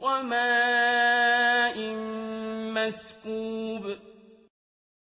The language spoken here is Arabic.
وَمَاءٍ مَّسْكُوبٍ